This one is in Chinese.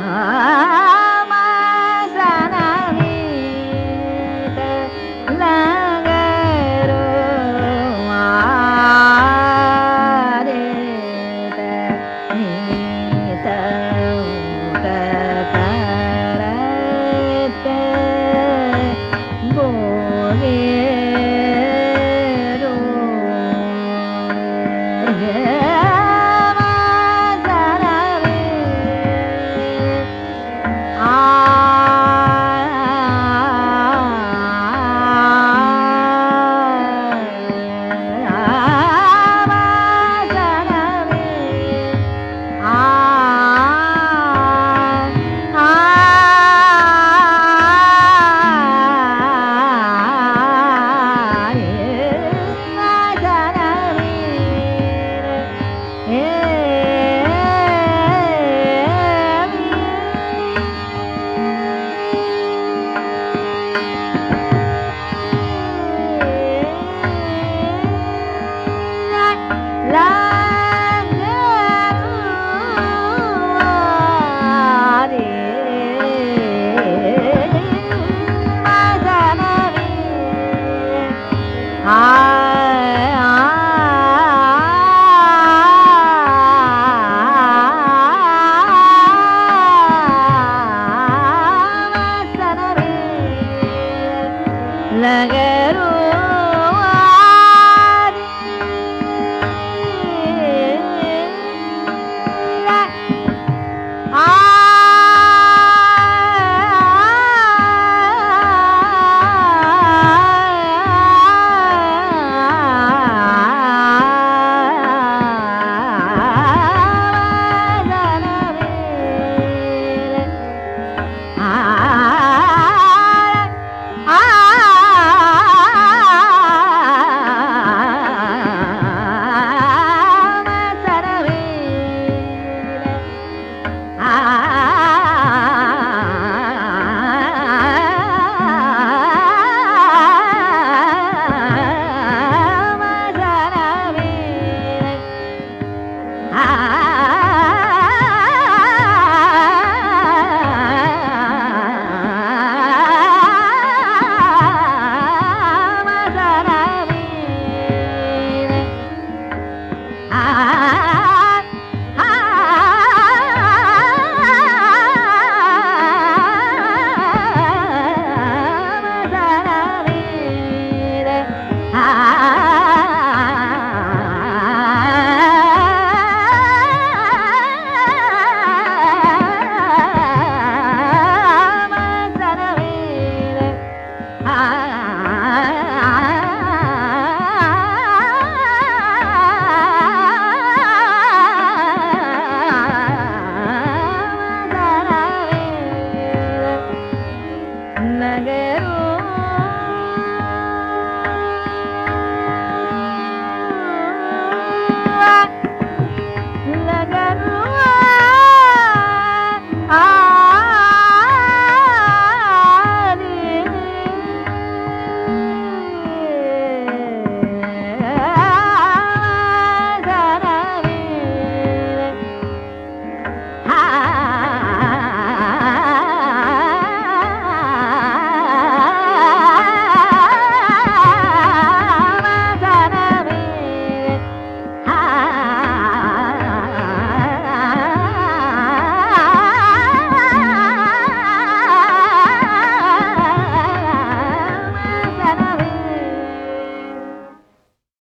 啊。ನನಗೆ